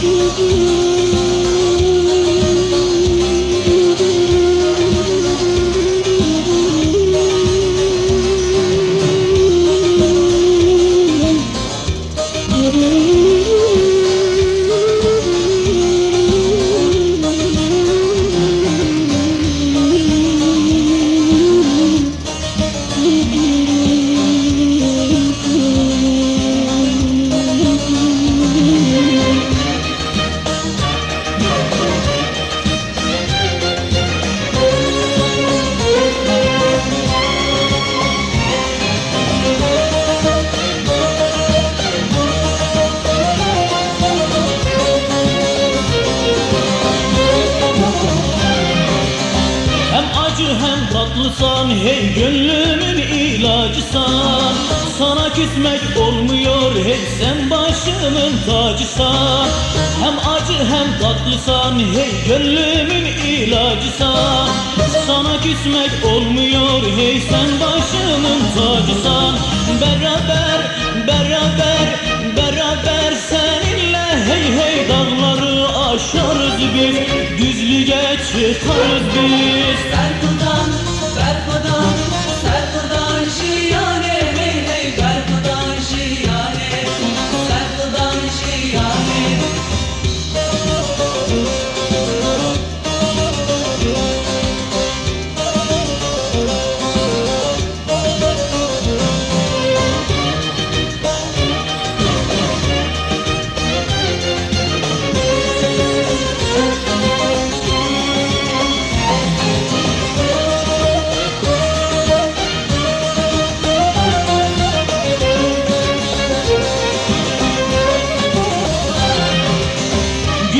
Hem tatlısan hey gönlümün ilacısan. Sana küsmek olmuyor hey sen başımın tacısan. Hem acı hem tatlısan hey gönlümün ilacısan. Sana küsmek olmuyor hey sen başımın tacısan. Beraber beraber beraber seninle hey hey dağları aşarız biz. Düzlüğe çıkarız biz. Berkudan, Berkudan,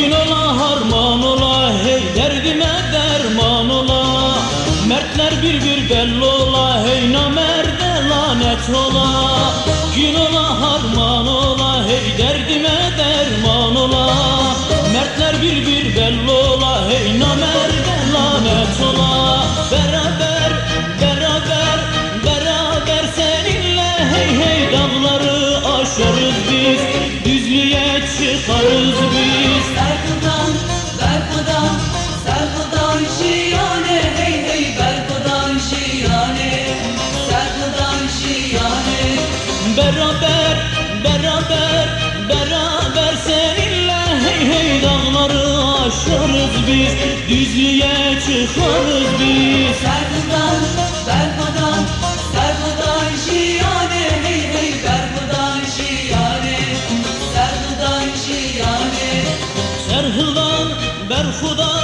Gün ola harman ola hey derdime derman ola. Mertler bir bir belli ola hey namerde lanet ola. Gün ola harman ola hey derdime derman ola. Mertler bir bir belli ola hey namerde lanet ola. Beraber aşarız biz Düzlüğe çıkarız biz. Berkudan, Berkudan, Berkudan şiyane hey hey Berkudan şiyane, Berkudan şiyane Serhıdan, berhudan,